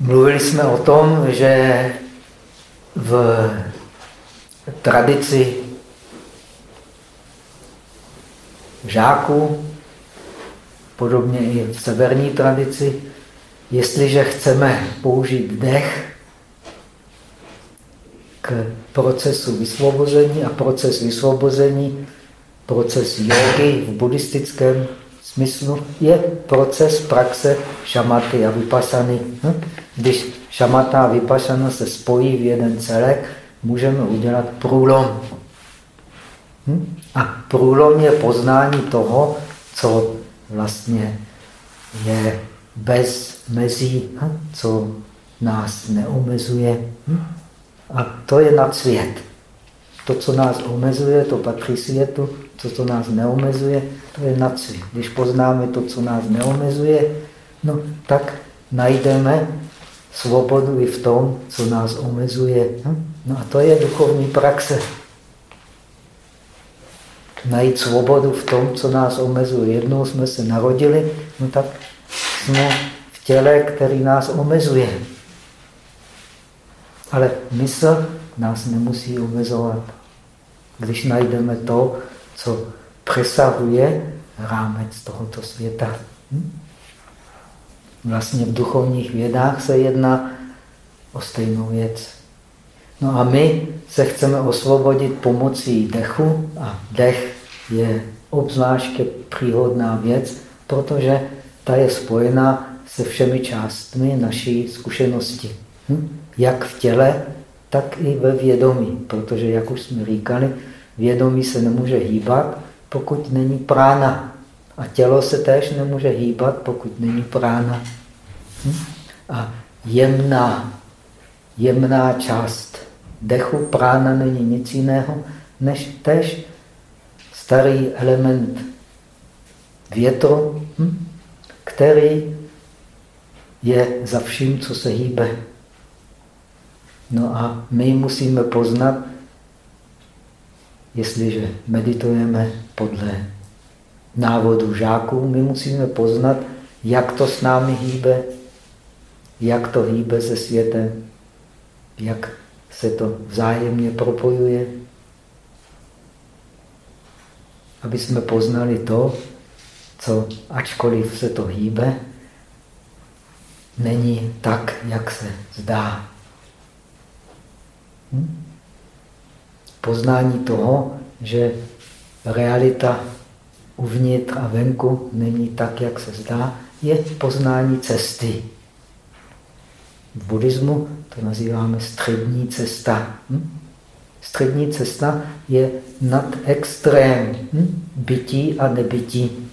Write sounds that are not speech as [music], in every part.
Mluvili jsme o tom, že v tradici žáků, podobně i v severní tradici, jestliže chceme použít dech k procesu vysvobození a proces vysvobození, proces jogy v buddhistickém smyslu je proces praxe šamaty a vypasany. Hm? Když šamata a vypasana se spojí v jeden celek, můžeme udělat průlom. Hm? A průlom je poznání toho, co vlastně je bez mezí, hm? co nás neomezuje. A to je nad svět. To, co nás omezuje, to patří světu. To, co nás neomezuje, to je nad svět. Když poznáme to, co nás neomezuje, no, tak najdeme svobodu i v tom, co nás omezuje. No a to je duchovní praxe. Najít svobodu v tom, co nás omezuje. Jednou jsme se narodili, no tak jsme v těle, který nás omezuje. Ale mysl nás nemusí omezovat. Když najdeme to, co přesahuje rámec tohoto světa. Hm? Vlastně v duchovních vědách se jedná o stejnou věc. No a my se chceme osvobodit pomocí dechu a dech je obzvláště příhodná věc, protože ta je spojená se všemi částmi naší zkušenosti. Hm? Jak v těle, tak i ve vědomí. Protože, jak už jsme říkali, vědomí se nemůže hýbat, pokud není prána. A tělo se též nemůže hýbat, pokud není prána. Hm? A jemná, jemná část dechu, prána není nic jiného, než též starý element větru, hm? který je za vším, co se hýbe. No a my musíme poznat, jestliže meditujeme podle návodu žáků, my musíme poznat, jak to s námi hýbe, jak to hýbe se světem, jak se to vzájemně propojuje, aby jsme poznali to, co ačkoliv se to hýbe, není tak, jak se zdá. Hm? Poznání toho, že realita uvnitř a venku není tak, jak se zdá, je poznání cesty. V buddhismu to nazýváme střední cesta. Hm? Střední cesta je nad extrém hm? bytí a nebytí.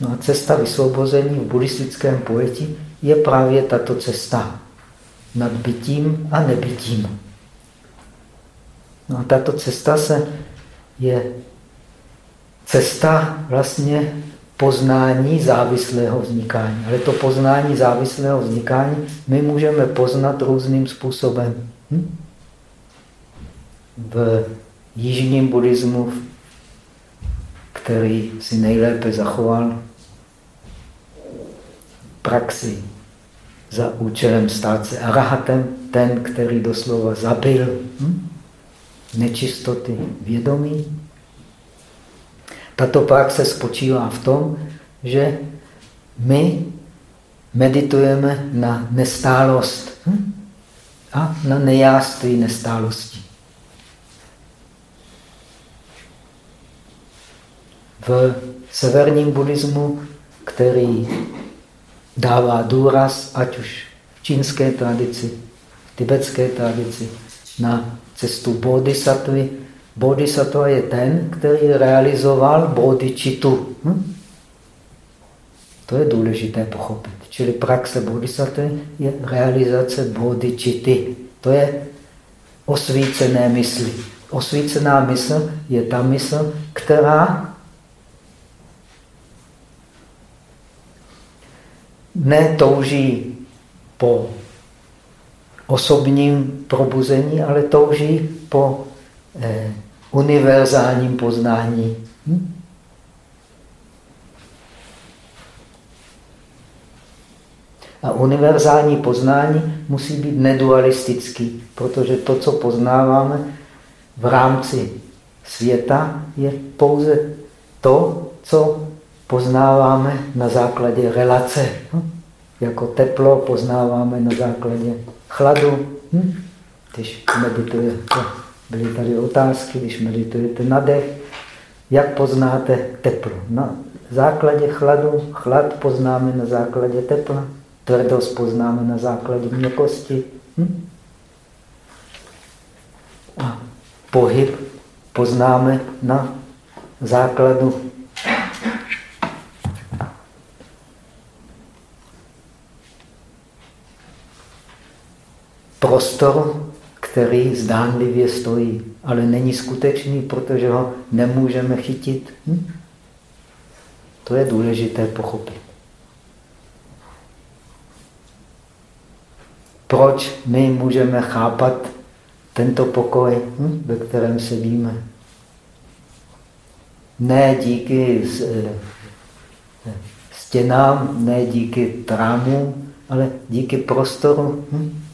No a cesta vysvobození v buddhistickém pojetí je právě tato cesta nad bytím a nebytím. No a tato cesta se je cesta vlastně poznání závislého vznikání. Ale to poznání závislého vznikání my můžeme poznat různým způsobem. Hm? V jižním buddhismu, který si nejlépe zachoval praxi za účelem stát se arahatem, ten, který doslova zabil hm? Nečistoty vědomí. Tato praxe spočívá v tom, že my meditujeme na nestálost hm? a na nejáství nestálosti. V severním buddhismu, který dává důraz, ať už v čínské tradici, v tibetské tradici, na cestu bodhisattvy. Bodhisattva je ten, který realizoval bodhicitu. Hm? To je důležité pochopit. Čili praxe bodhisattvy je realizace bodhicity. To je osvícené mysli. Osvícená mysl je ta mysl, která netouží po osobním probuzení, ale touží po eh, univerzálním poznání. Hm? A univerzální poznání musí být nedualistický, protože to, co poznáváme v rámci světa, je pouze to, co poznáváme na základě relace. Hm? Jako teplo poznáváme na základě chladu. Hm? Když meditujete, byly tady otázky, když meditujete na dech, jak poznáte teplo? Na základě chladu, chlad poznáme na základě tepla, tvrdost poznáme na základě měkkosti. Hm? A pohyb poznáme na základu prostoru, který zdánlivě stojí, ale není skutečný, protože ho nemůžeme chytit. Hm? To je důležité pochopit. Proč my můžeme chápat tento pokoj, hm? ve kterém se víme? Ne díky eh, stěnám, ne díky trámům, ale díky prostoru. Hm?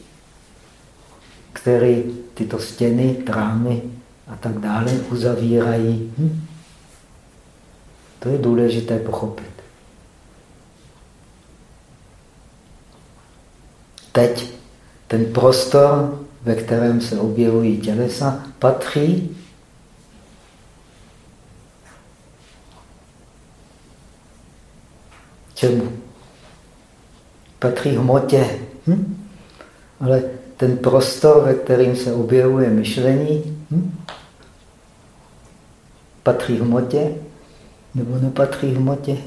Které tyto stěny, trámy a tak dále uzavírají. Hm? To je důležité pochopit. Teď ten prostor, ve kterém se objevují tělesa, patří čemu? Patří hmotě. Hm? Ale ten prostor, ve kterým se objevuje myšlení, hm? patří hmotě nebo nepatří hmotě.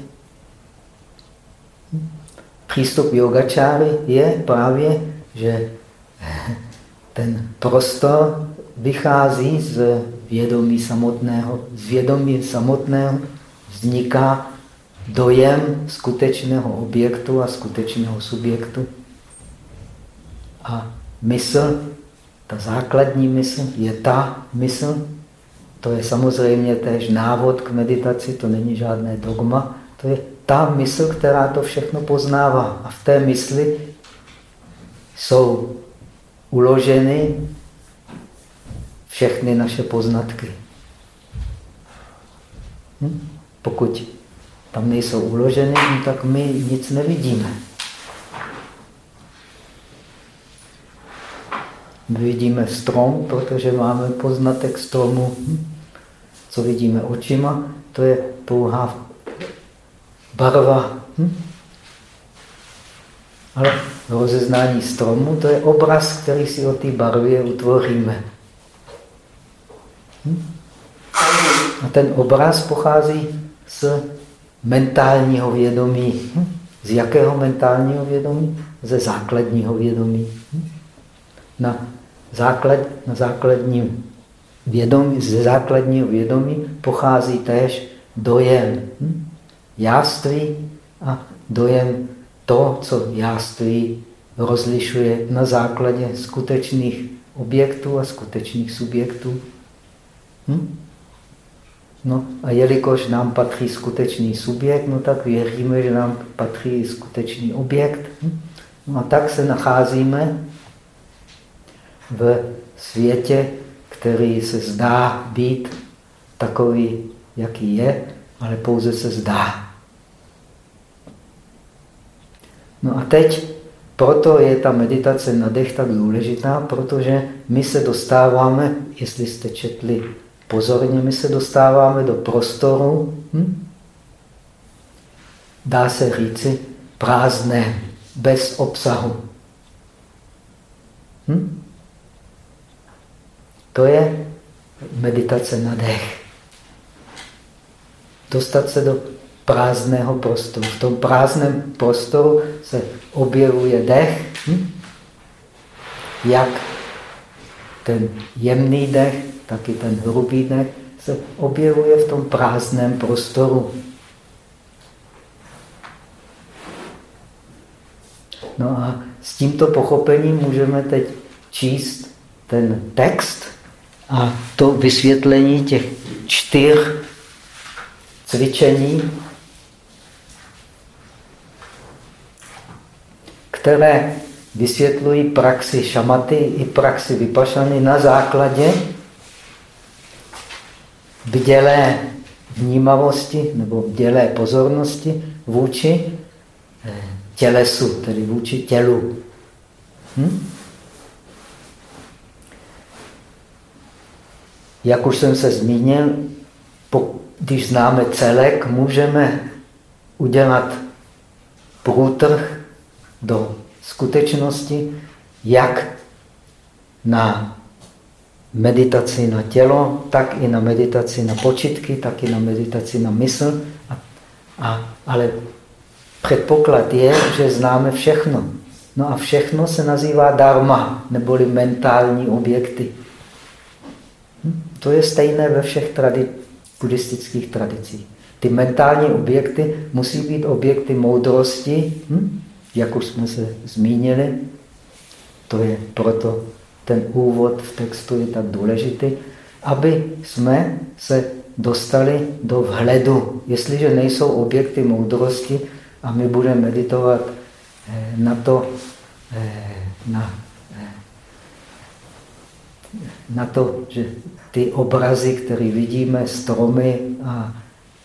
Hm? Přístup yogačáry je právě, že [laughs] ten prostor vychází z vědomí samotného. Z vědomí samotného vzniká dojem skutečného objektu a skutečného subjektu. A mysl, ta základní mysl, je ta mysl, to je samozřejmě též návod k meditaci, to není žádné dogma, to je ta mysl, která to všechno poznává. A v té mysli jsou uloženy všechny naše poznatky. Hm? Pokud tam nejsou uloženy, no tak my nic nevidíme. Vidíme strom, protože máme poznatek stromu. Co vidíme očima, to je pouhá barva. Ale rozeznání stromu, to je obraz, který si o té barvě utvoříme. A ten obraz pochází z mentálního vědomí. Z jakého mentálního vědomí? Ze základního vědomí. Na základ, na základním vědomí, ze základního vědomí pochází též dojem hm? jáství a dojem to, co jáství rozlišuje na základě skutečných objektů a skutečných subjektů. Hm? No a jelikož nám patří skutečný subjekt, no tak věříme, že nám patří skutečný objekt. Hm? No a tak se nacházíme v světě, který se zdá být takový, jaký je, ale pouze se zdá. No a teď, proto je ta meditace na dech tak důležitá, protože my se dostáváme, jestli jste četli pozorně, my se dostáváme do prostoru, hm? dá se říci, prázdné, bez obsahu. Hm? To je meditace na dech. Dostat se do prázdného prostoru. V tom prázdném prostoru se objevuje dech, hm? jak ten jemný dech, tak i ten hrubý dech se objevuje v tom prázdném prostoru. No a s tímto pochopením můžeme teď číst ten text, a to vysvětlení těch čtyř cvičení, které vysvětlují praxi šamaty i praxi vypašany na základě bdělé vnímavosti nebo bdělé pozornosti vůči eh, tělesu, tedy vůči tělu. Hm? Jak už jsem se zmínil, když známe celek, můžeme udělat průtrh do skutečnosti, jak na meditaci na tělo, tak i na meditaci na počitky, tak i na meditaci na mysl. A, a, ale předpoklad je, že známe všechno. No a všechno se nazývá dharma, neboli mentální objekty. To je stejné ve všech tradi buddhistických tradicích. Ty mentální objekty musí být objekty moudrosti, hm? jak už jsme se zmínili. To je proto ten úvod v textu je tak důležitý, aby jsme se dostali do vhledu. Jestliže nejsou objekty moudrosti a my budeme meditovat eh, na to, eh, na, na to, že ty obrazy, které vidíme, stromy a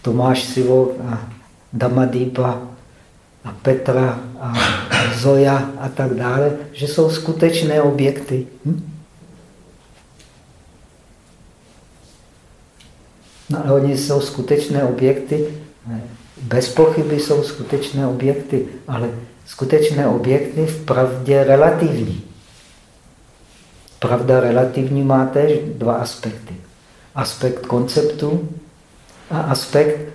Tomáš Sivok a Damadýpa a Petra a Zoja a tak dále, že jsou skutečné objekty. Hm? No ale oni jsou skutečné objekty, bez pochyby jsou skutečné objekty, ale skutečné objekty v pravdě relativní. Pravda relativní má též dva aspekty. Aspekt konceptu a aspekt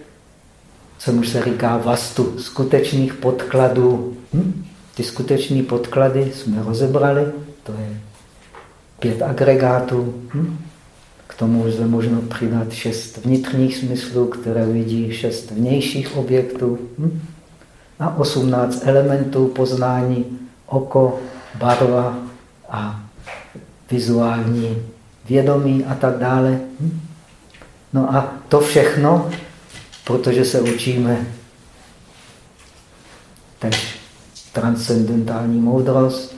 co mu se říká vastu, skutečných podkladů. Hm? Ty skutečné podklady jsme rozebrali, to je pět agregátů. Hm? K tomu lze možno přidat šest vnitřních smyslů, které vidí šest vnějších objektů. Hm? A osmnáct elementů poznání, oko, barva a vizuální vědomí a tak dále. Hm? No a to všechno protože se učíme tež transcendentální moudrost,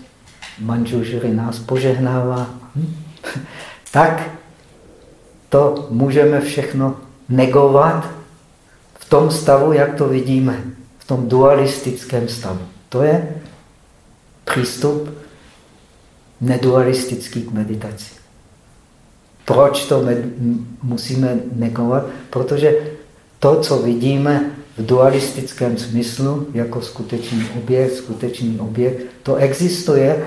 Manžušry nás požehnává, hm? [laughs] tak to můžeme všechno negovat v tom stavu, jak to vidíme, v tom dualistickém stavu. To je přístup nedualistický k meditaci. Proč to musíme negovat? Protože to, co vidíme v dualistickém smyslu jako skutečný objekt, skutečný objekt, to existuje,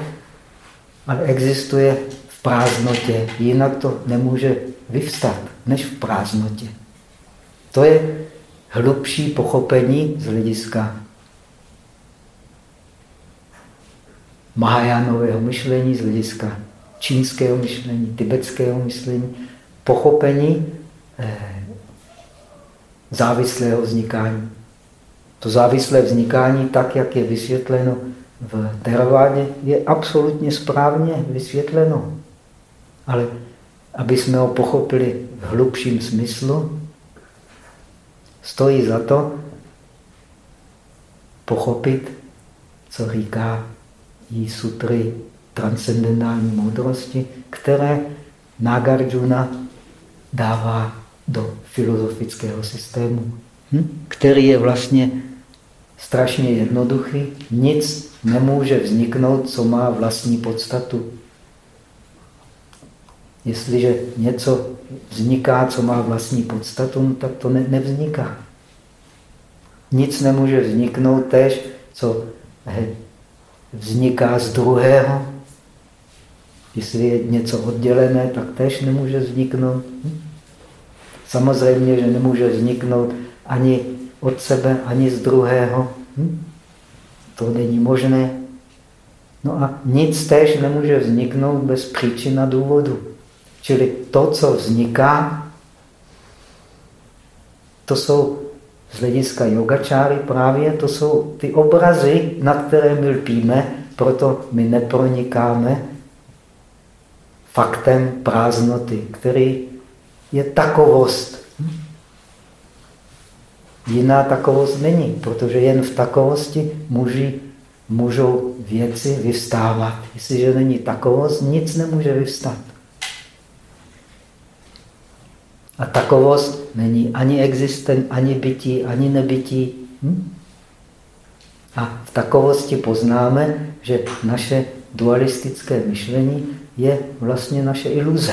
ale existuje v prázdnotě. Jinak to nemůže vyvstat, než v prázdnotě. To je hlubší pochopení z hlediska Mahajánového myšlení, z hlediska čínského myšlení, tibetského myšlení, pochopení eh, závislého vznikání. To závislé vznikání, tak jak je vysvětleno v Theravádě, je absolutně správně vysvětleno. Ale aby jsme ho pochopili v hlubším smyslu, stojí za to pochopit, co říká jí sutry transcendentální moudrosti, které Nagarjuna dává do filozofického systému, hm? který je vlastně strašně jednoduchý. Nic nemůže vzniknout, co má vlastní podstatu. Jestliže něco vzniká, co má vlastní podstatu, no tak to ne, nevzniká. Nic nemůže vzniknout tež, co vzniká z druhého. Jestli je něco oddělené, tak tež nemůže vzniknout. Hm? Samozřejmě, že nemůže vzniknout ani od sebe, ani z druhého. Hm? To není možné. No a nic též nemůže vzniknout bez příčin a důvodu. Čili to, co vzniká, to jsou z hlediska yogačáry právě, to jsou ty obrazy, na které my lpíme, proto my nepronikáme faktem prázdnoty, který je takovost. Jiná takovost není, protože jen v takovosti může můžou věci vyvstávat. Jestliže není takovost, nic nemůže vyvstat. A takovost není ani existent, ani bytí, ani nebytí. Hm? A v takovosti poznáme, že naše dualistické myšlení je vlastně naše iluze.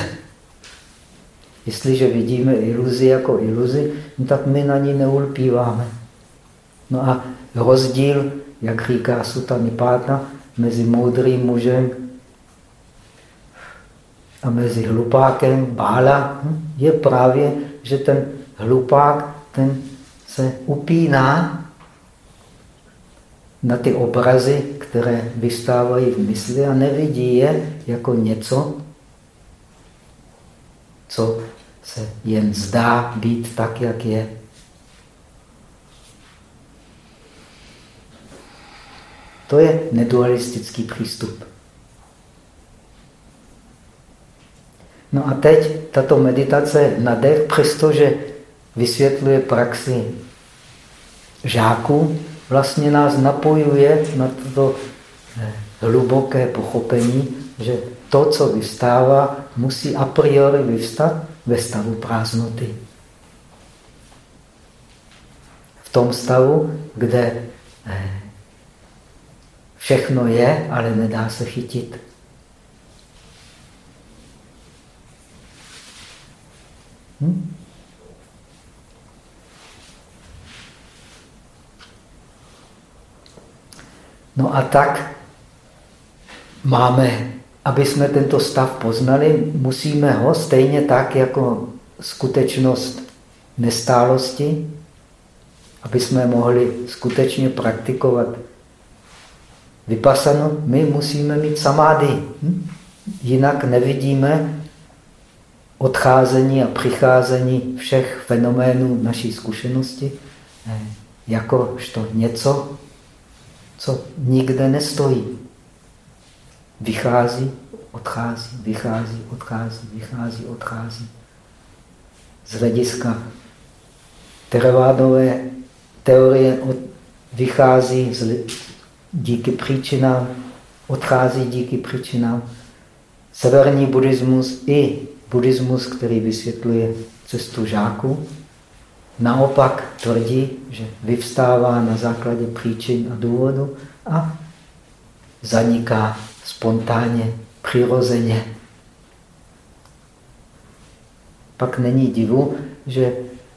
Jestliže vidíme iluzi jako iluzi, no tak my na ní neulpíváme. No a rozdíl, jak říká Sutta mezi moudrým mužem a mezi hlupákem, bála, hm, je právě, že ten hlupák ten se upíná na ty obrazy, které vystávají v mysli a nevidí je jako něco, co se jen zdá být tak, jak je. To je nedualistický přístup. No a teď tato meditace na dech, přestože vysvětluje praxi žáků, vlastně nás napojuje na toto eh, hluboké pochopení, že to, co vystává, musí a priori vyvstat ve stavu prázdnoty. V tom stavu, kde eh, všechno je, ale nedá se chytit. Hm? No a tak máme, aby jsme tento stav poznali, musíme ho stejně tak jako skutečnost nestálosti, aby jsme mohli skutečně praktikovat vypasanu, my musíme mít samády. Hm? Jinak nevidíme odcházení a přicházení všech fenoménů naší zkušenosti eh, jakožto něco, co nikde nestojí. Vychází, odchází, vychází, odchází, vychází, odchází. Z hlediska teravádové teorie od, vychází z, díky příčinám, odchází díky příčinám. Severní buddhismus i buddhismus, který vysvětluje cestu žáků, naopak tvrdí, že vyvstává na základě příčin a důvodu a zaniká spontánně, přirozeně. Pak není divu, že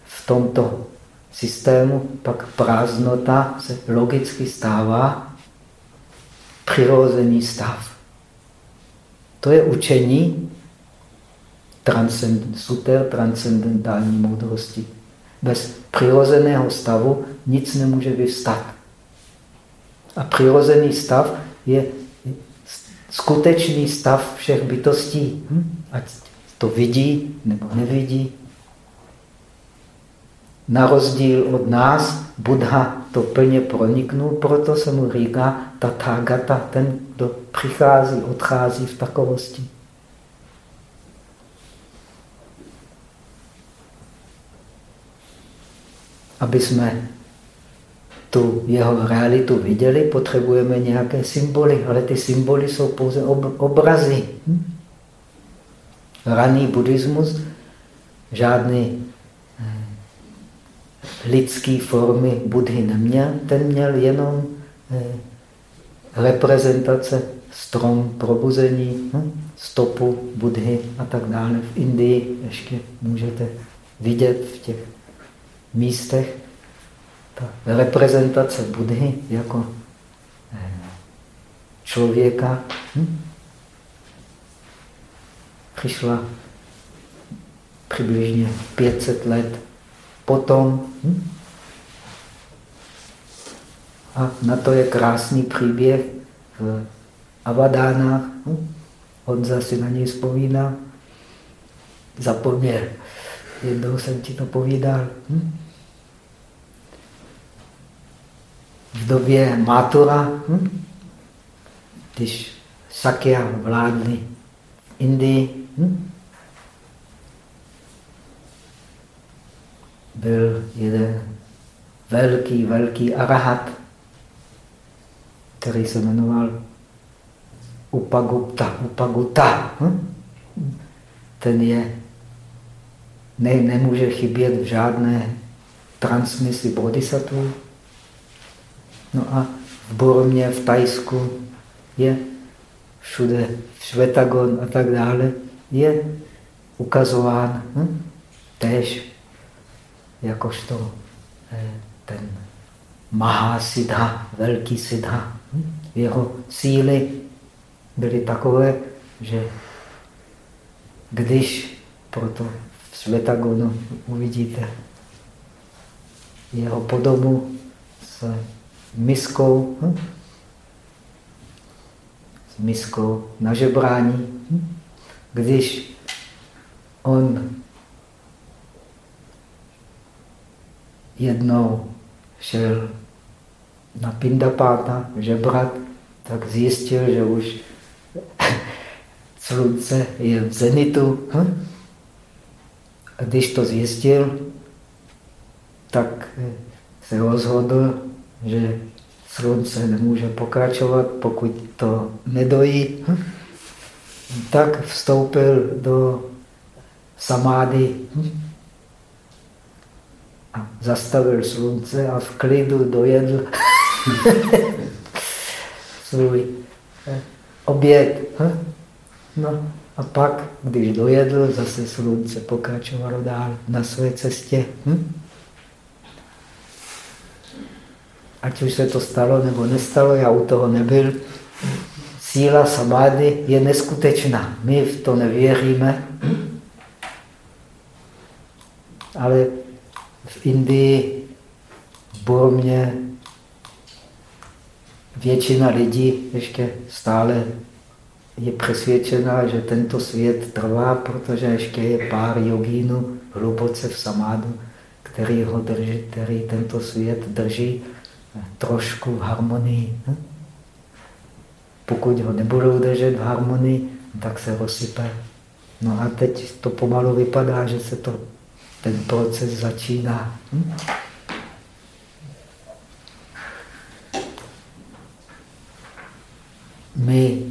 v tomto systému pak prázdnota se logicky stává přirozený stav. To je učení transcend, super transcendentální moudrosti. Bez přirozeného stavu nic nemůže vyvstat. A přirozený stav je skutečný stav všech bytostí. Hm? Ať to vidí nebo nevidí. Na rozdíl od nás, Buddha to plně proniknul, proto se mu říká Tathagata, ten, kdo přichází, odchází v takovosti. Aby jsme tu jeho realitu viděli, potřebujeme nějaké symboly, ale ty symboly jsou pouze ob obrazy. Hm? Raný buddhismus žádný eh, lidský formy Budhy neměl, ten měl jenom eh, reprezentace strom probuzení, hm? stopu Budhy a tak dále. V Indii ještě můžete vidět v těch místech ta reprezentace Budhy jako eh, člověka hm? přišla přibližně 500 let potom. Hm? A na to je krásný příběh v Avadánách. Hm? Honza si na něj vzpomíná. Zapomněl. Jednou jsem ti to povídal. Hm? V době Matura, hm? když Sakya vládli v Indii, hm? byl jeden velký, velký arahat. který se jmenoval Upagupta. Upaguta. Hm? Ten je, ne, nemůže chybět v žádné transmisi bodhisattva. No a v Burmě, v Tajsku je všude Švetagon a tak dále, je ukazován hm? tež jakožto eh, ten Mahasiddha, velký Siddha. Hm? Jeho síly byly takové, že když proto v Svetagonu uvidíte jeho podobu s miskou, hm? s miskou na žebrání. Hm? Když on jednou šel na Pindapáta žebrat, tak zjistil, že už [laughs] slunce je v zenitu. Hm? A když to zjistil, tak se rozhodl, že slunce nemůže pokračovat, pokud to nedojí. Tak vstoupil do samády a zastavil slunce a v klidu dojedl [laughs] svůj eh, oběd. No a pak, když dojedl, zase slunce pokračovalo dál na své cestě. Hm? Ať už se to stalo nebo nestalo, já u toho nebyl. Síla samády je neskutečná. My v to nevěříme. Ale v Indii, v Burmě, většina lidí ještě stále je přesvědčená, že tento svět trvá, protože ještě je pár jogínů hluboce v samádu, který ho drží, který tento svět drží trošku v harmonii. Hm? Pokud ho nebudou držet v harmonii, tak se rozsype. No a teď to pomalu vypadá, že se to, ten proces začíná. Hm? My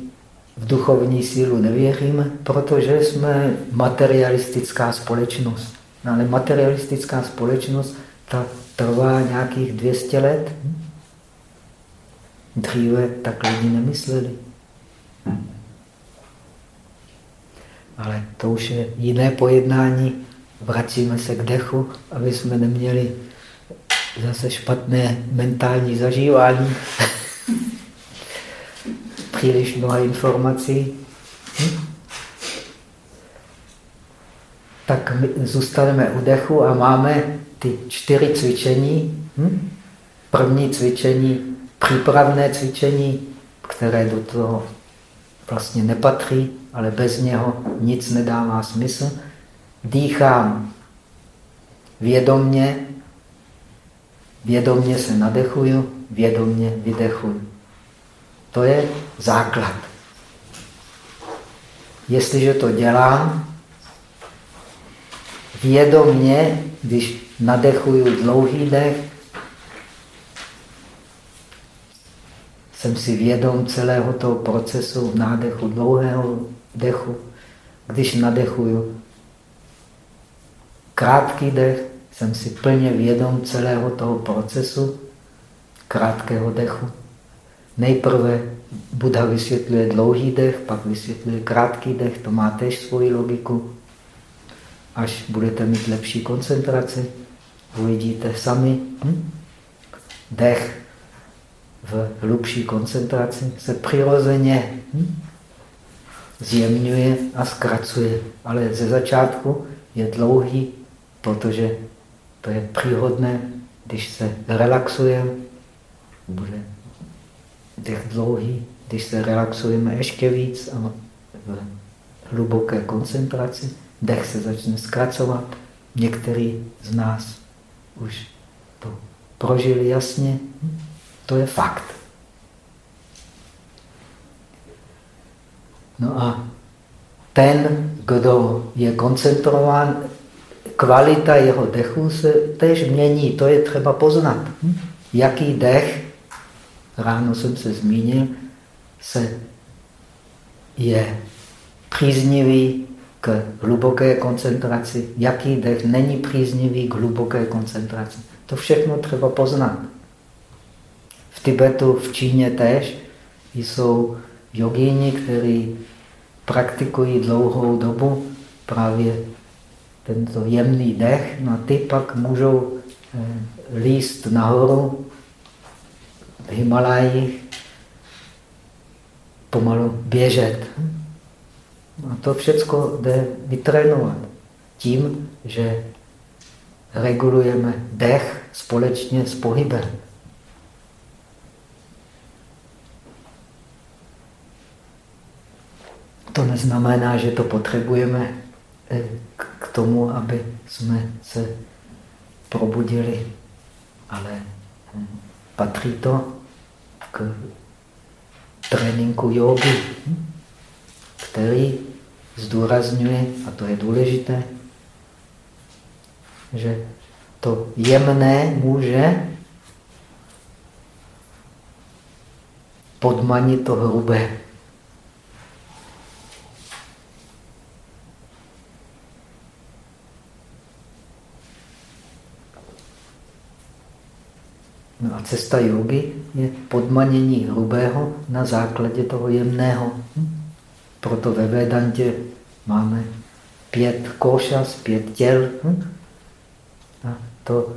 v duchovní sílu nevěříme, protože jsme materialistická společnost. No, ale materialistická společnost ta trvá nějakých 200 let. Dříve tak lidi nemysleli. Ale to už je jiné pojednání. Vracíme se k dechu, aby jsme neměli zase špatné mentální zažívání. [laughs] Příliš mnoha informací. Tak my zůstaneme u dechu a máme ty čtyři cvičení. Hm? První cvičení, přípravné cvičení, které do toho vlastně nepatří, ale bez něho nic nedává smysl. Dýchám vědomně, vědomně se nadechuju, vědomně vydechuju. To je základ. Jestliže to dělám, vědomně, když nadechuju dlouhý dech, jsem si vědom celého toho procesu nádechu, dlouhého dechu. Když nadechuju krátký dech, jsem si plně vědom celého toho procesu krátkého dechu. Nejprve Buddha vysvětluje dlouhý dech, pak vysvětluje krátký dech, to má tež svoji logiku. Až budete mít lepší koncentraci, uvidíte sami. Hm? Dech v hlubší koncentraci se přirozeně hm? zjemňuje a zkracuje. Ale ze začátku je dlouhý, protože to je příhodné, když se relaxujeme, bude dech dlouhý, když se relaxujeme ještě víc a v hluboké koncentraci, dech se začne zkracovat. Některý z nás už to prožili jasně. To je fakt. No a ten, kdo je koncentrován, kvalita jeho dechu se tež mění. To je třeba poznat. Jaký dech ráno jsem se zmínil, se je příznivý k hluboké koncentraci. Jaký dech není příznivý k hluboké koncentraci. To všechno třeba poznat. V Tibetu, v Číně též jsou jogíni, kteří praktikují dlouhou dobu právě tento jemný dech, no a ty pak můžou eh, líst nahoru v Himalajích, pomalu běžet. A to všechno jde vytrénovat tím, že regulujeme dech společně s pohybem. To neznamená, že to potřebujeme eh, k tomu, aby jsme se probudili, ale hm, patří to k tréninku jogy, hm, který zdůrazňuje, a to je důležité, že to jemné může podmanit to hrubé. No a cesta jogy je podmanění hrubého na základě toho jemného. Hm? Proto ve Vedantě máme pět košas, pět těl. Hm? A to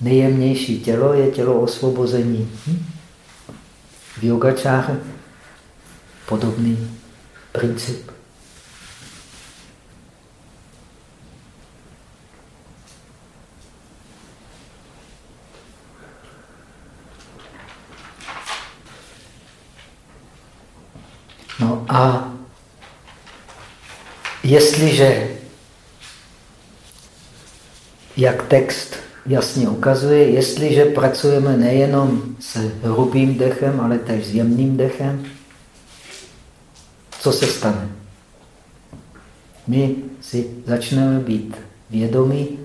nejjemnější tělo je tělo osvobození. Hm? V yogačáře podobný princip. No a jestliže, jak text jasně ukazuje, jestliže pracujeme nejenom s hrubým dechem, ale též s jemným dechem, co se stane? My si začneme být vědomí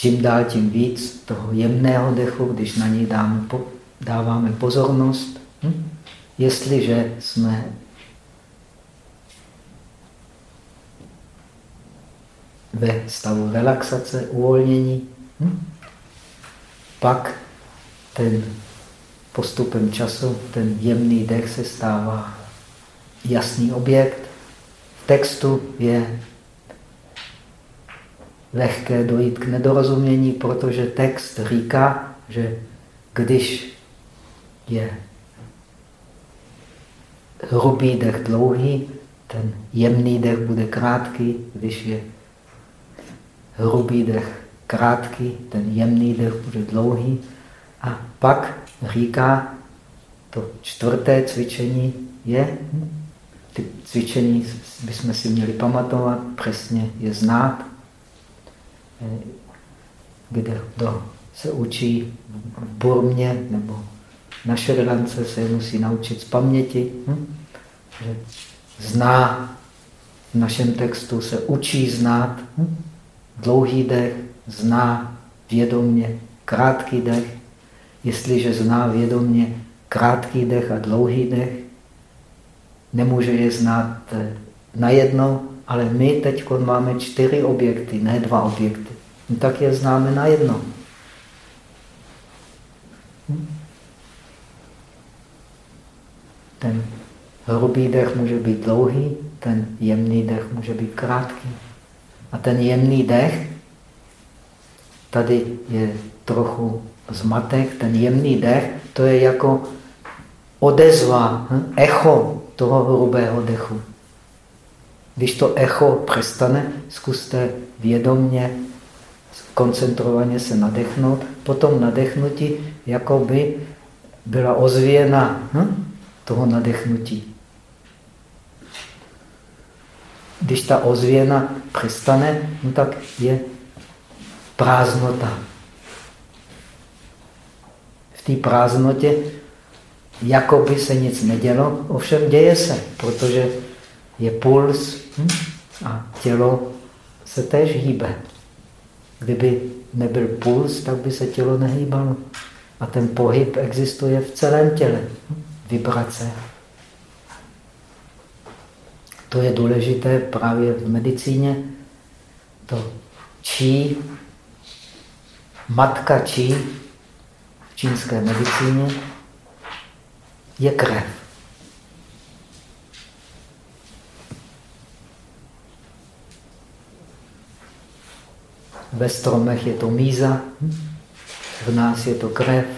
čím dál tím víc toho jemného dechu, když na něj dáme, dáváme pozornost. Hm? Jestliže jsme ve stavu relaxace, uvolnění, hm? pak ten postupem času ten jemný dech se stává jasný objekt. V textu je lehké dojít k nedorozumění, protože text říká, že když je hrubý dech dlouhý, ten jemný dech bude krátký, když je hrubý dech krátký, ten jemný dech bude dlouhý. A pak říká, to čtvrté cvičení je, ty cvičení bychom si měli pamatovat, přesně je znát, kde kdo se učí v Burmě nebo na Šrilance se musí naučit z paměti, hm? že zná v našem textu, se učí znát hm? Dlouhý dech, zná vědomně krátký dech. Jestliže zná vědomně krátký dech a dlouhý dech, nemůže je znát eh, najednou, ale my teď máme čtyři objekty, ne dva objekty. No tak je známe najednou. Hm? Ten hrubý dech může být dlouhý, ten jemný dech může být krátký. A ten jemný dech, tady je trochu zmatek, ten jemný dech, to je jako odezva, hm? echo toho hrubého dechu. Když to echo přestane, zkuste vědomně, koncentrovaně se nadechnout. Potom nadechnutí, jako by byla ozvěna hm? toho nadechnutí. Když ta ozvěna přestane, no tak je prázdnota. V té prázdnotě jako by se nic nedělo, ovšem děje se, protože je puls hm? a tělo se též hýbe. Kdyby nebyl puls, tak by se tělo nehýbalo. A ten pohyb existuje v celém těle. Vibrace. To je důležité právě v medicíně. To čí, matka čí v čínské medicíně je krev. Ve stromech je to míza, v nás je to krev.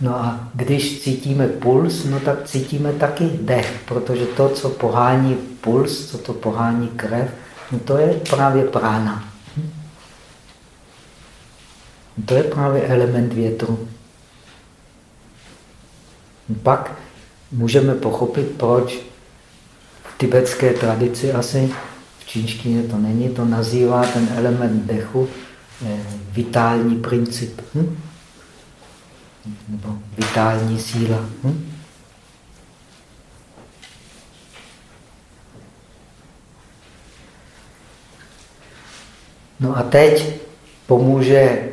No a když cítíme puls, no tak cítíme taky dech, protože to, co pohání puls, co to pohání krev, no to je právě prána. To je právě element větru. Pak můžeme pochopit, proč v tibetské tradici asi, v čínštině to není, to nazývá ten element dechu eh, vitální princip. Hm? Nebo vitální síla. Hm? No a teď pomůže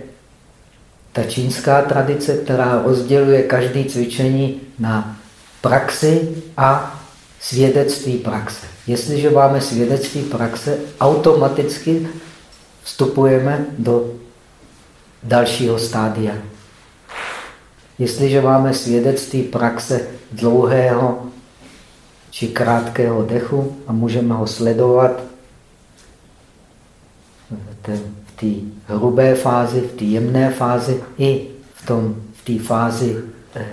ta čínská tradice, která rozděluje každé cvičení na praxi a svědectví praxe. Jestliže máme svědectví praxe, automaticky vstupujeme do dalšího stádia. Jestliže máme svědectví praxe dlouhého či krátkého dechu a můžeme ho sledovat v té hrubé fázi, v té jemné fázi i v tom, v té fázi eh,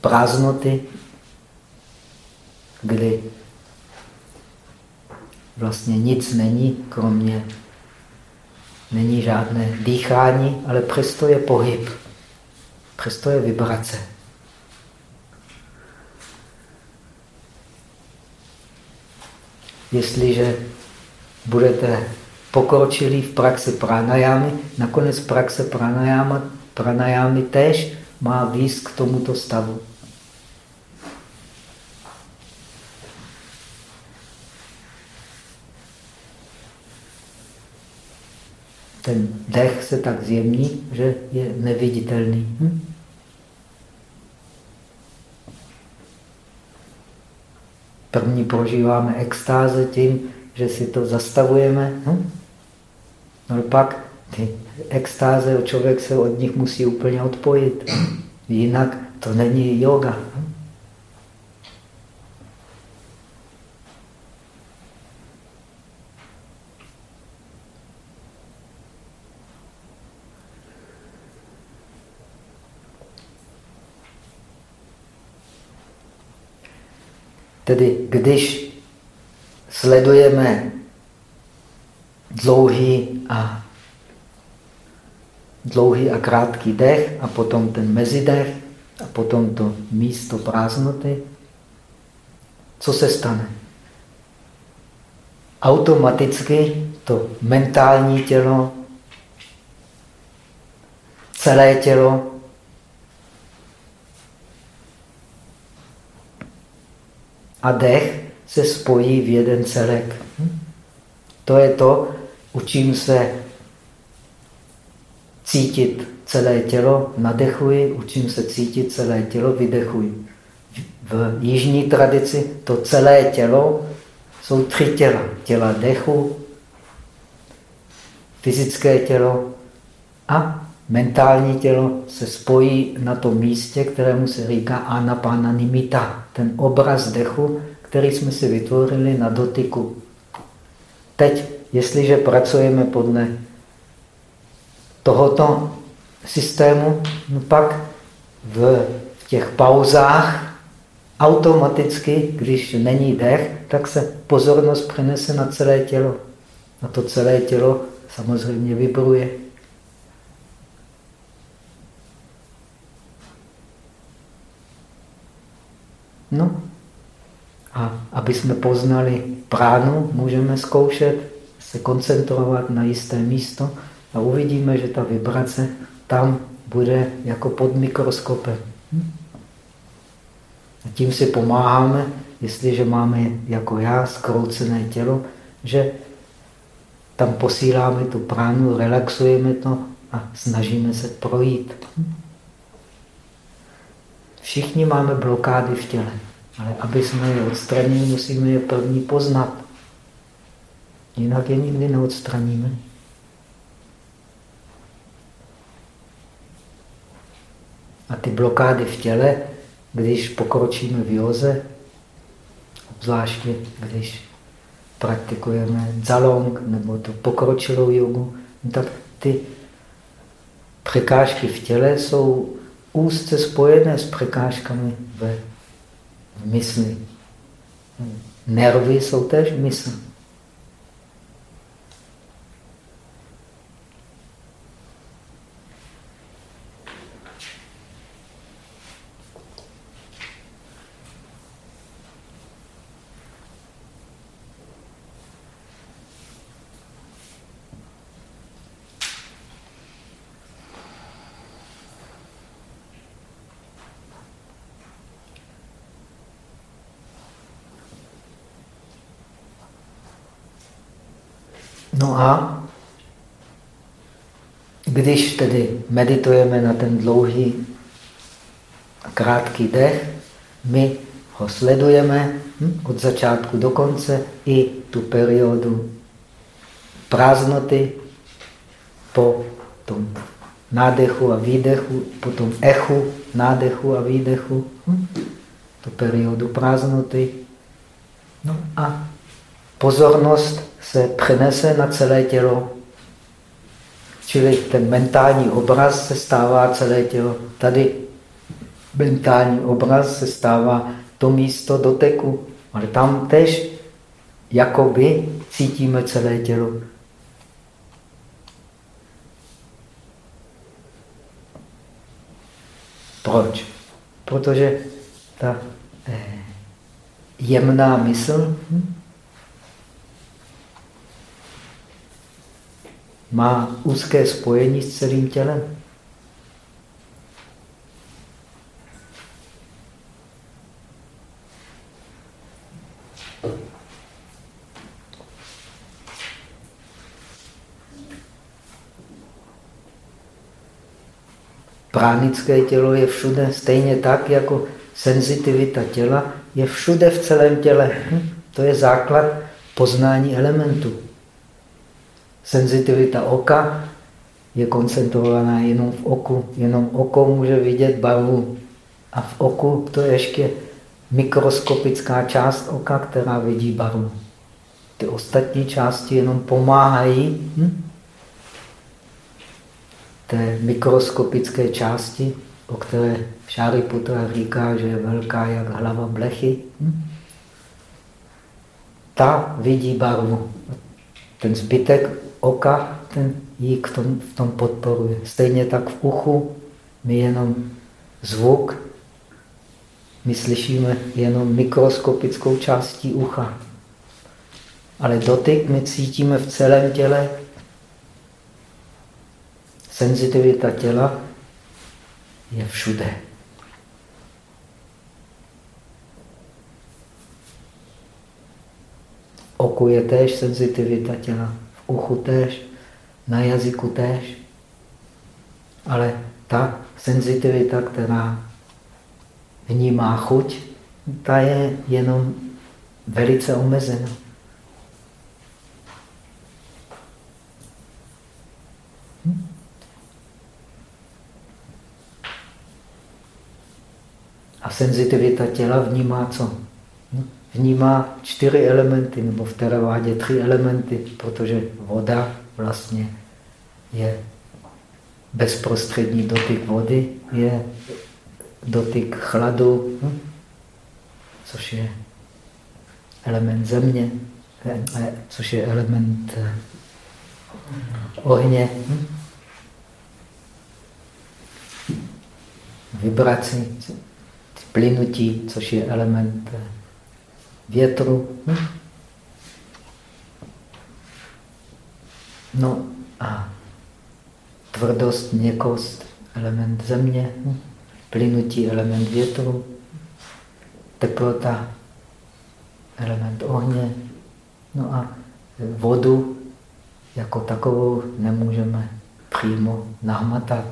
prázdnoty, kdy vlastně nic není, kromě není žádné dýchání, ale přesto je pohyb, přesto je vibrace. Jestliže budete pokročilí v praxi pranajámy, nakonec praxe pranajáma, pranajámy též má výst k tomuto stavu. Ten dech se tak zjemní, že je neviditelný. Hm? První prožíváme extáze tím, že si to zastavujeme. Hm? No pak ty extáze, člověk se od nich musí úplně odpojit. Jinak to není yoga. Tedy když sledujeme dlouhý a dlouhý a krátký dech a potom ten mezidech a potom to místo prázdnoty, co se stane? Automaticky to mentální tělo, celé tělo a dech se spojí v jeden celek. To je to, učím se cítit celé tělo, nadechuji, učím se cítit celé tělo, vydechuji. V jižní tradici to celé tělo jsou tři těla. Těla dechu, fyzické tělo a mentální tělo se spojí na tom místě, kterému se říká anapana nimita. Ten obraz dechu, který jsme si vytvořili na dotyku. Teď jestliže pracujeme podle tohoto systému, no pak v těch pauzách automaticky, když není dech, tak se pozornost přenese na celé tělo. A to celé tělo samozřejmě vibruje. No a aby jsme poznali pránu, můžeme zkoušet se koncentrovat na jisté místo a uvidíme, že ta vibrace tam bude jako pod mikroskopem. Hm? A tím si pomáháme, jestliže máme jako já skroucené tělo, že tam posíláme tu pránu, relaxujeme to a snažíme se projít. Všichni máme blokády v těle, ale aby jsme je odstranili, musíme je první poznat. Jinak je nikdy neodstraníme. A ty blokády v těle, když pokročíme v józe, obzvláště když praktikujeme zalong nebo tu pokročilou jogu, tak ty překážky v těle jsou úzce spojené s překážkami ve mysli. Nervy jsou tež mysl. No a když tedy meditujeme na ten dlouhý a krátký dech, my ho sledujeme hm, od začátku do konce i tu periodu prázdnoty po tom nádechu a výdechu, po tom echu nádechu a výdechu, hm, tu periodu prázdnoty. No a pozornost se přenese na celé tělo. Čili ten mentální obraz se stává celé tělo. Tady mentální obraz se stává to místo doteku, ale tam tež jakoby cítíme celé tělo. Proč? Protože ta eh, jemná mysl hm, má úzké spojení s celým tělem. Pránické tělo je všude stejně tak, jako senzitivita těla je všude v celém těle. Hm? To je základ poznání elementu. Senzitivita oka je koncentrovaná jenom v oku. Jenom oko může vidět barvu. A v oku to je ještě mikroskopická část oka, která vidí barvu. Ty ostatní části jenom pomáhají hm? té mikroskopické části, o které Šáriputra říká, že je velká jak hlava blechy. Hm? Ta vidí barvu. Ten zbytek oka, ten ji k tom, v tom podporuje. Stejně tak v uchu my jenom zvuk, my slyšíme jenom mikroskopickou částí ucha. Ale dotyk my cítíme v celém těle. Senzitivita těla je všude. oku je též senzitivita těla uchu též, na jazyku též. Ale ta senzitivita, která vnímá chuť, ta je jenom velice omezená. A senzitivita těla vnímá co? Vnímá čtyři elementy, nebo v teravádě tři elementy, protože voda vlastně je bezprostřední dotyk vody, je dotyk chladu, hm? což je element země, eh, což je element eh, ohně, hm? vibraci, plynutí, což je element eh, větru. Hm? No a tvrdost, měkost, element země, hm? plynutí, element větru. teplota, element ohně. No a vodu jako takovou nemůžeme přímo nahmatat.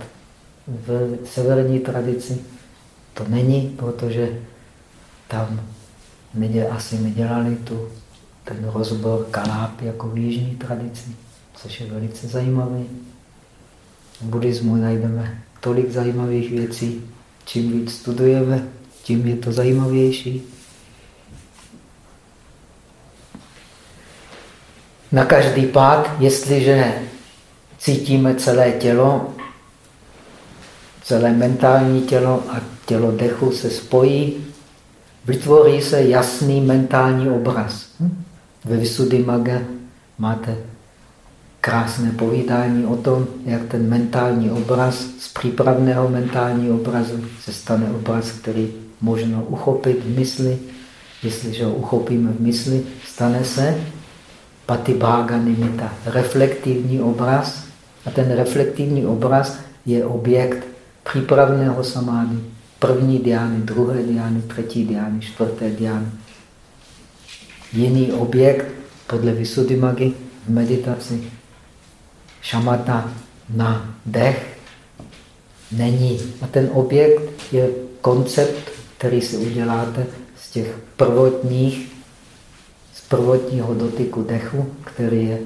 V severní tradici to není, protože tam neděl, asi nedělali tu, ten rozbor kaláp jako v jižní tradici, což je velice zajímavý. V buddhismu najdeme tolik zajímavých věcí. Čím víc studujeme, tím je to zajímavější. Na každý pád, jestliže cítíme celé tělo, celé mentální tělo a tělo dechu se spojí, vytvoří se jasný mentální obraz. Hm? Ve Visuddhimagga máte krásné povídání o tom, jak ten mentální obraz z přípravného mentálního obrazu se stane obraz, který možno uchopit v mysli. Jestliže ho uchopíme v mysli, stane se patibhaga nimita, reflektivní obraz. A ten reflektivní obraz je objekt přípravného samády. První diány, druhé diány, třetí diány, čtvrté diány. Jiný objekt podle Visuddhimagy v meditaci šamata na dech není. A ten objekt je koncept, který si uděláte z těch prvotních, z prvotního dotyku dechu, který je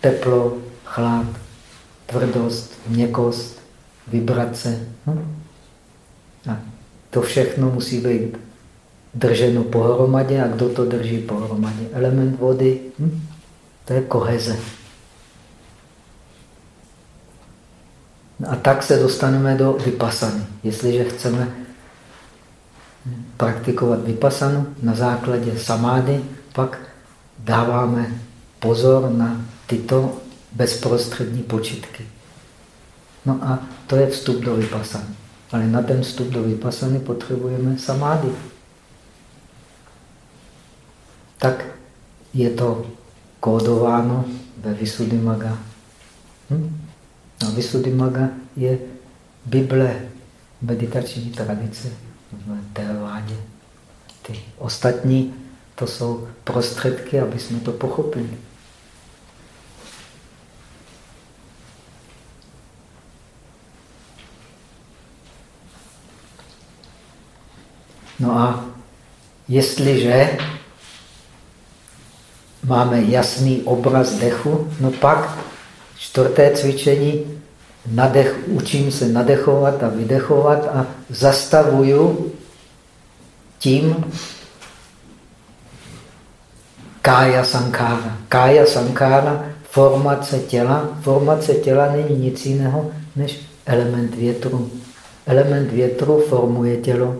teplo, chlad, tvrdost, měkost, vibrace. Hm? A to všechno musí být drženo pohromadě. A kdo to drží pohromadě? Element vody, hm? to je koheze. A tak se dostaneme do vypasany. Jestliže chceme praktikovat vypasanu na základě samády, pak dáváme pozor na tyto bezprostřední počitky. No a to je vstup do vypasany. Ale na ten vstup do vypasany potřebujeme samády. Tak je to kódováno ve Visuddhimaga. Hm? A Visuddhimaga je Bible meditační tradice v Theravádě. Ty ostatní, to jsou prostředky, aby jsme to pochopili. No a jestliže máme jasný obraz dechu, no pak čtvrté cvičení, nadech, učím se nadechovat a vydechovat a zastavuju tím kája sankára. Kája sankára, formace těla. Formace těla není nic jiného než element větru. Element větru formuje tělo.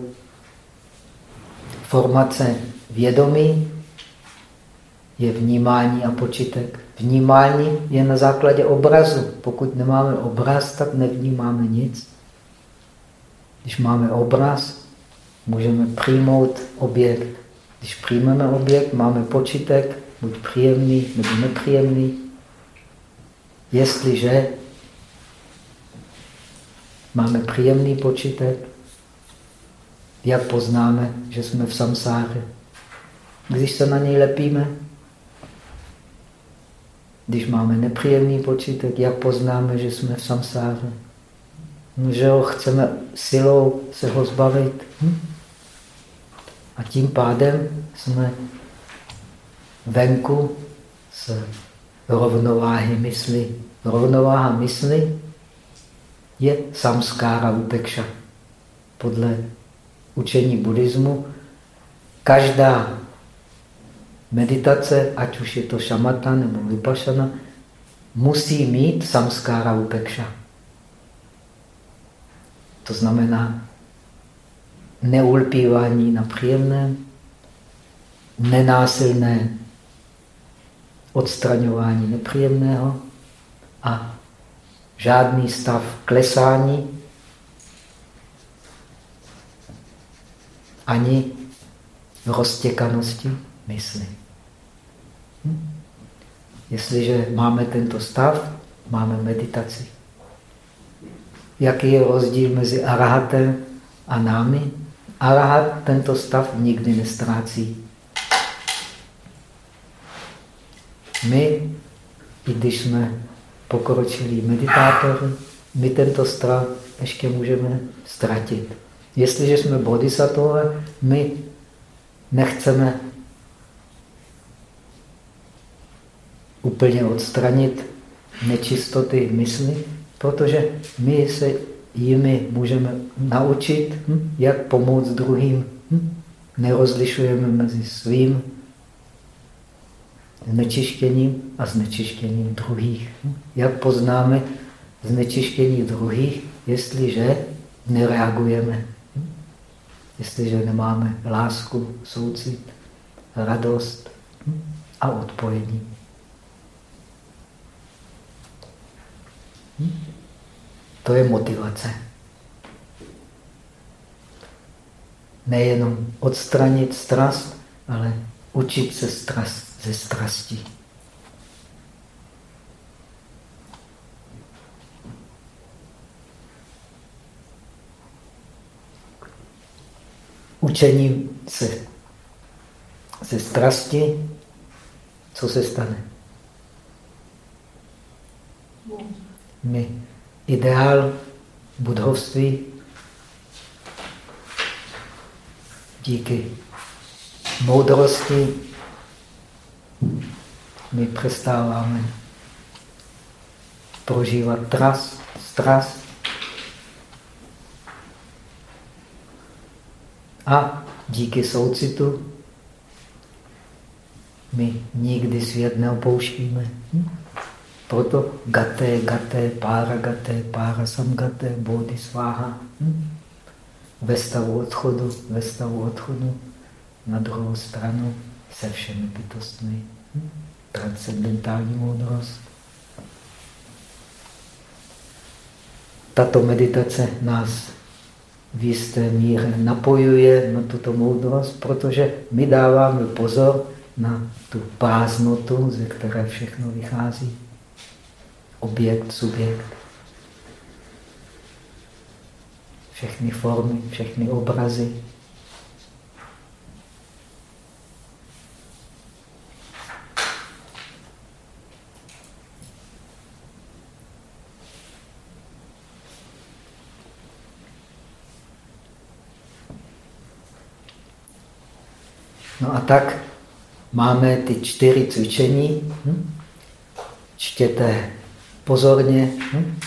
Formace vědomí je vnímání a počítek. Vnímání je na základě obrazu. Pokud nemáme obraz, tak nevnímáme nic. Když máme obraz, můžeme přijmout objekt. Když přijmeme objekt, máme počítek, buď příjemný nebo nepříjemný. Jestliže máme příjemný počítek, jak poznáme, že jsme v samsáře? Když se na něj lepíme, když máme nepříjemný počítek, jak poznáme, že jsme v samsáře? No, že ho chceme silou se ho zbavit. Hm? A tím pádem jsme venku z rovnováhy mysli. Rovnováha mysli je samskára upekša. Podle učení buddhismu každá meditace, ať už je to šamata nebo vypašana, musí mít samskára upekša. To znamená neulpívání na příjemném, nenásilné odstraňování nepříjemného a žádný stav klesání ani roztěkanosti mysli. Hm? Jestliže máme tento stav, máme meditaci. Jaký je rozdíl mezi arahatem a námi? Arahat tento stav nikdy nestrácí. My, i když jsme pokročilí meditátory, my tento stav ještě můžeme ztratit. Jestliže jsme bodhisattva, my nechceme úplně odstranit nečistoty mysli, protože my se jimi můžeme naučit, hm, jak pomoct druhým. Hm. Nerozlišujeme mezi svým znečištěním a znečištěním druhých. Hm. Jak poznáme znečištění druhých, jestliže nereagujeme, jestliže nemáme lásku, soucit, radost a odpojení. To je motivace. Nejenom odstranit strast, ale učit se strast ze strasti. Učení se ze strasti, co se stane? My ideál budovství díky moudrosti my přestáváme prožívat tras, strast a díky soucitu my nikdy svět neopouštíme. Hm? Proto gaté, gaté, pára gaté, pára samgaté, body sváha. Hm? Ve stavu odchodu, ve stavu odchodu, na druhou stranu se všemi bytostmi. Hm? Transcendentální moudrost. Tato meditace nás v jisté míře napojuje na tuto moudrost, protože my dáváme pozor na tu prázdnotu, ze které všechno vychází objekt, subjekt. Všechny formy, všechny obrazy. No a tak máme ty čtyři cvičení. Hm? Čtěte pozorně. Hm?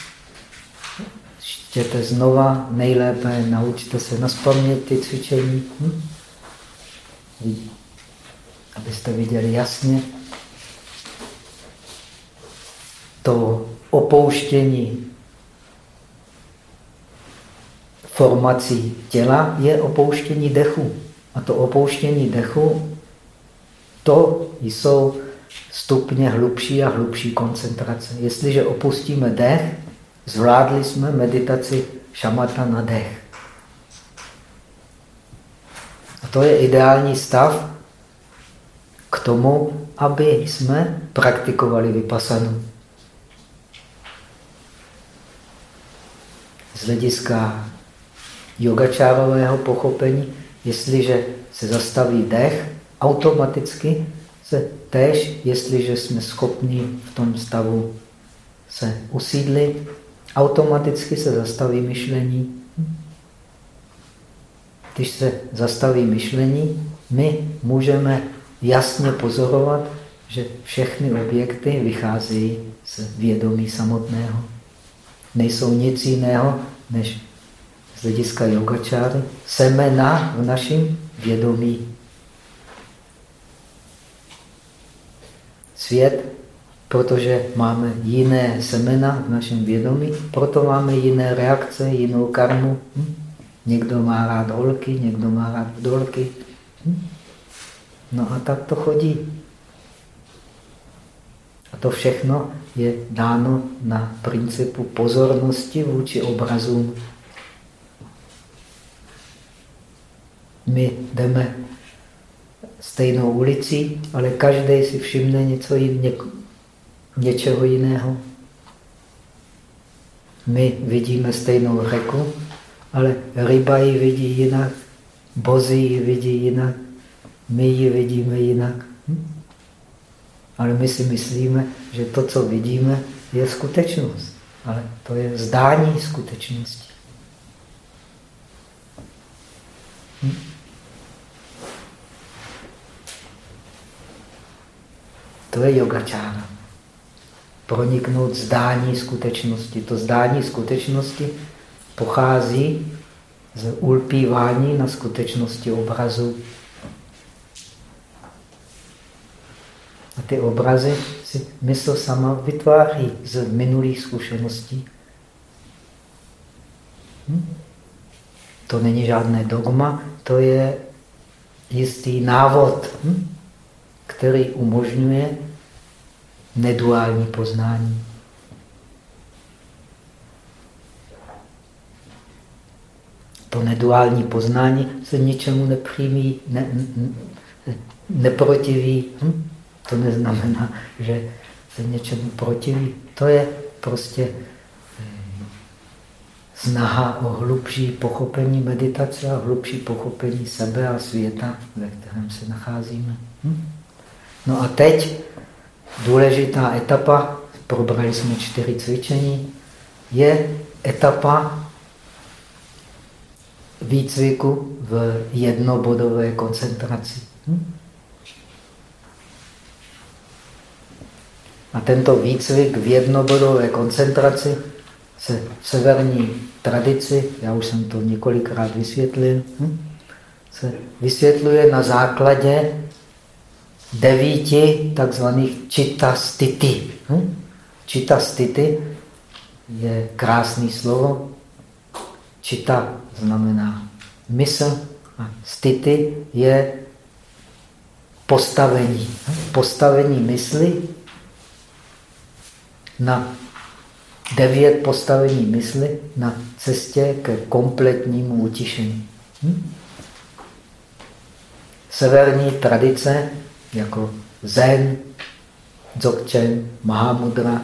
Čtěte znova, nejlépe naučte se naspamět ty cvičení, hm? abyste viděli jasně. To opouštění formací těla je opouštění dechu. A to opouštění dechu, to jsou stupně hlubší a hlubší koncentrace. Jestliže opustíme dech, zvládli jsme meditaci šamata na dech. A to je ideální stav k tomu, aby jsme praktikovali vypasanu. Z hlediska yogačárového pochopení, jestliže se zastaví dech, automaticky se tež, jestliže jsme schopni v tom stavu se usídlit, automaticky se zastaví myšlení. Když se zastaví myšlení, my můžeme jasně pozorovat, že všechny objekty vycházejí z vědomí samotného. Nejsou nic jiného, než z hlediska yogačáry, semena v našem vědomí. svět, protože máme jiné semena v našem vědomí, proto máme jiné reakce, jinou karmu. Hm? Někdo má rád holky, někdo má rád dolky. Hm? No a tak to chodí. A to všechno je dáno na principu pozornosti vůči obrazům. My jdeme stejnou ulici, ale každý si všimne něco jin, ně, něčeho jiného. My vidíme stejnou řeku, ale ryba ji vidí jinak Bozy ji vidí jinak, my ji vidíme jinak. Hm? Ale my si myslíme, že to, co vidíme, je skutečnost. Ale to je zdání skutečnosti. Hm? To je yogačára. Proniknout zdání skutečnosti. To zdání skutečnosti pochází z ulpívání na skutečnosti obrazu. A ty obrazy si mysl sama vytváří z minulých zkušeností. Hm? To není žádné dogma, to je jistý návod, hm? Který umožňuje neduální poznání. To neduální poznání se ničemu nepřímí, ne, ne, neprotiví. Hm? To neznamená, že se něčemu protiví. To je prostě hm, snaha o hlubší pochopení meditace a hlubší pochopení sebe a světa, ve kterém se nacházíme. Hm? No a teď důležitá etapa, probrali jsme čtyři cvičení, je etapa výcviku v jednobodové koncentraci. Hm? A tento výcvik v jednobodové koncentraci se v severní tradici, já už jsem to několikrát vysvětlil, hm? se vysvětluje na základě devíti takzvaných čitastity. Hm? Čitastity je krásné slovo. Čita znamená mysl a stity je postavení. Postavení mysli na devět postavení mysli na cestě ke kompletnímu utišení. Hm? Severní tradice jako Zen, Dzogchen, Mahamudra,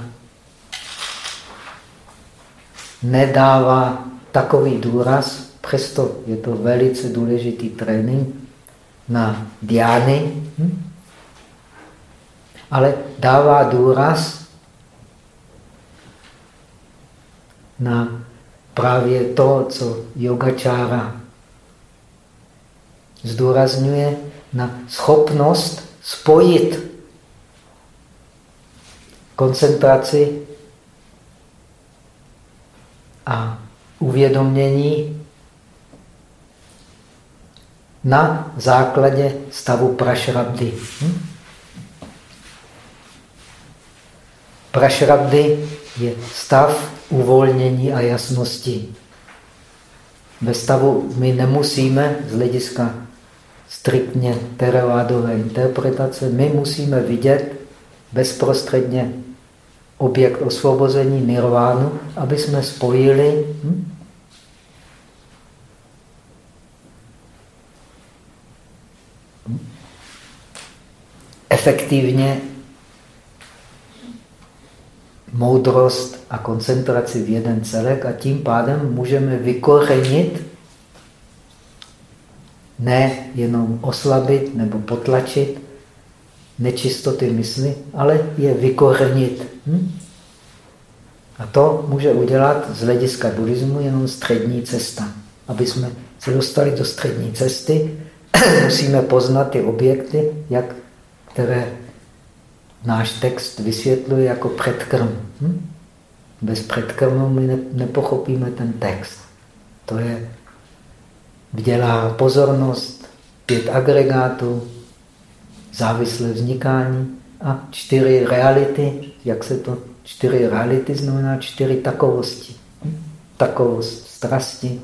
nedává takový důraz, přesto je to velice důležitý trénink na diány, hm? ale dává důraz na právě to, co yogačára zdůrazňuje, na schopnost spojit koncentraci a uvědomění na základě stavu prašrabdy. Hm? Prašrabdy je stav uvolnění a jasnosti. Ve stavu my nemusíme z hlediska striktně teravádové interpretace, my musíme vidět bezprostředně objekt osvobození nirvánu, aby jsme spojili hm? efektivně moudrost a koncentraci v jeden celek a tím pádem můžeme vykořenit ne jenom oslabit nebo potlačit nečistoty mysli, ale je vykorenit. Hm? A to může udělat z hlediska buddhismu jenom střední cesta. Aby jsme se dostali do střední cesty, [clears throat] musíme poznat ty objekty, jak, které náš text vysvětluje jako předkrm. Hm? Bez předkrmu my ne, nepochopíme ten text. To je vdělá pozornost, pět agregátů, závislé vznikání a čtyři reality. Jak se to? Čtyři reality znamená čtyři takovosti. Takovost strasti,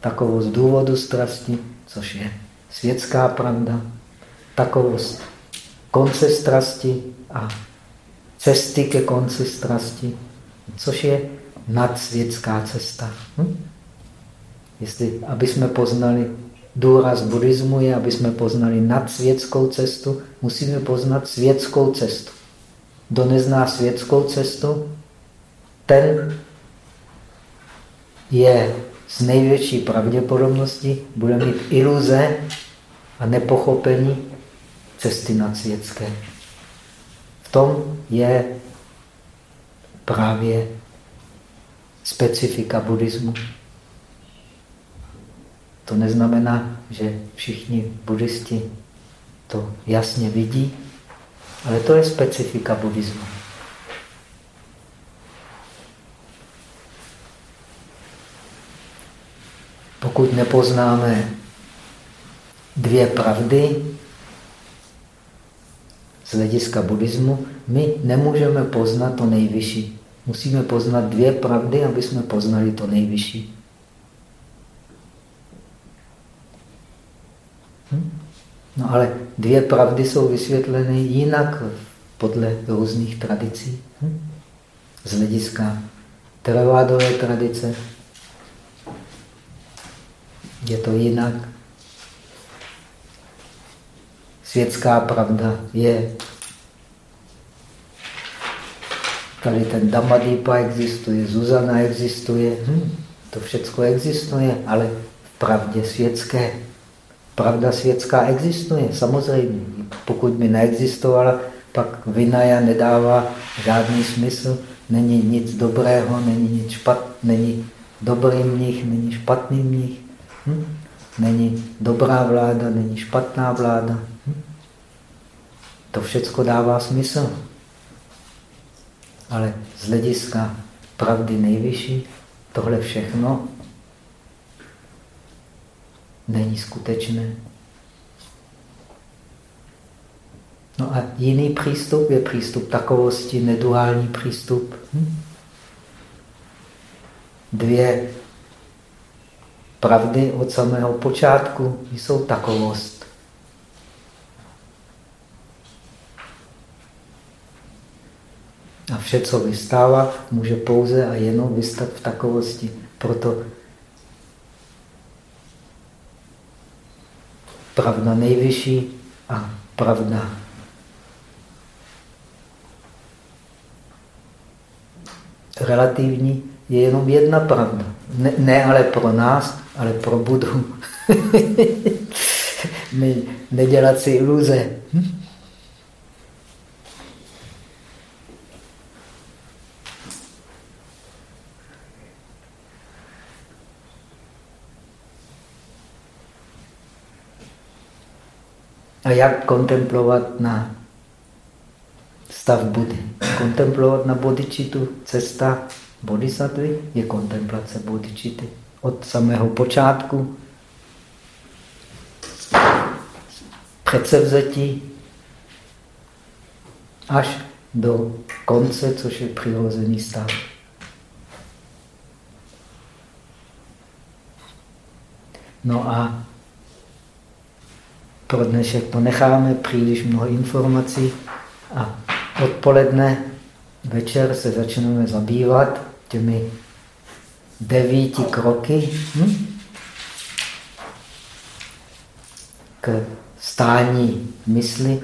takovost důvodu strasti, což je světská pravda, takovost konce strasti a cesty ke konci strasti, což je nadsvětská cesta. Hm? Jestli, aby jsme poznali důraz buddhismu je, aby jsme poznali nadsvětskou cestu, musíme poznat světskou cestu. Kdo nezná světskou cestu, ten je s největší pravděpodobností bude mít iluze a nepochopení cesty nad světské. V tom je právě specifika buddhismu. To neznamená, že všichni buddhisti to jasně vidí, ale to je specifika buddhismu. Pokud nepoznáme dvě pravdy z hlediska buddhismu, my nemůžeme poznat to nejvyšší. Musíme poznat dvě pravdy, aby jsme poznali to nejvyšší. No ale dvě pravdy jsou vysvětleny jinak podle různých tradicí. Hm? Z hlediska teravádové tradice je to jinak. Světská pravda je tady ten Damadipa existuje, Zuzana existuje, hm, to všechno existuje, ale v pravdě světské. Pravda světská existuje, samozřejmě. Pokud by neexistovala, pak Vinaya nedává žádný smysl, není nic dobrého, není nic špat, není dobrý mnich, není špatný mnich. Hm? Není dobrá vláda, není špatná vláda. Hm? To všechno dává smysl. Ale z hlediska pravdy nejvyšší, tohle všechno není skutečné. No a jiný přístup je přístup takovosti, neduální přístup. Hm? Dvě pravdy od samého počátku jsou takovost. A vše, co vystává, může pouze a jenom vystat v takovosti. Proto pravda nejvyšší a pravda relativní je jenom jedna pravda. Ne, ne ale pro nás, ale pro Budu. [laughs] My nedělat si iluze. Hm? A jak kontemplovat na stav Budy? Kontemplovat na bodičitu, cesta bodhisattvy je kontemplace bodičity od samého počátku předsevzetí až do konce, což je přirozený stav. No a pro dnešek ponecháme příliš mnoho informací a odpoledne, večer se začneme zabývat těmi devíti kroky hm? k stání mysli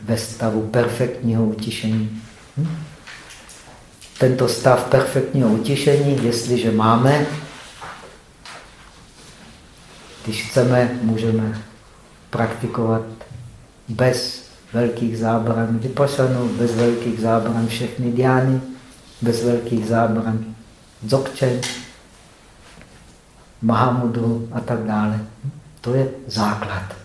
ve stavu perfektního utišení. Hm? Tento stav perfektního utišení, jestliže máme, když chceme, můžeme praktikovat bez velkých zábran vypasanou, bez velkých zábran všechny diány, bez velkých zábran Dzogchen, Mahamudru a tak dále. To je základ.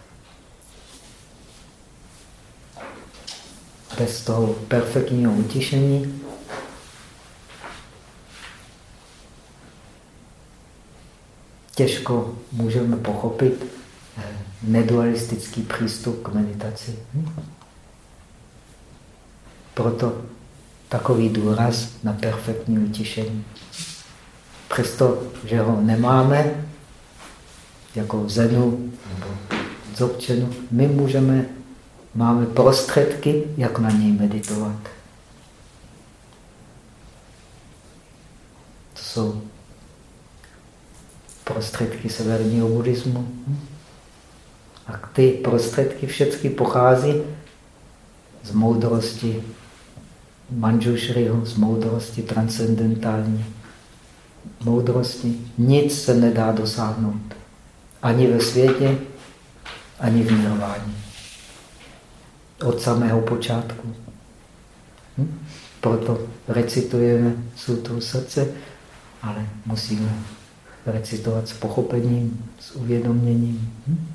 Bez toho perfektního utišení těžko můžeme pochopit nedualistický přístup k meditaci. Proto takový důraz na perfektní utišení. Přesto, že ho nemáme, jako Zenu nebo v Dzogčenu, my můžeme, máme prostředky, jak na něj meditovat. To jsou prostředky severního buddhismu. A ty prostředky všechny pochází z moudrosti Manjushriho, z moudrosti transcendentální. moudrosti nic se nedá dosáhnout. Ani ve světě, ani v milování. Od samého počátku. Hm? Proto recitujeme sutru srdce, ale musíme recitovat s pochopením, s uvědoměním. Hm?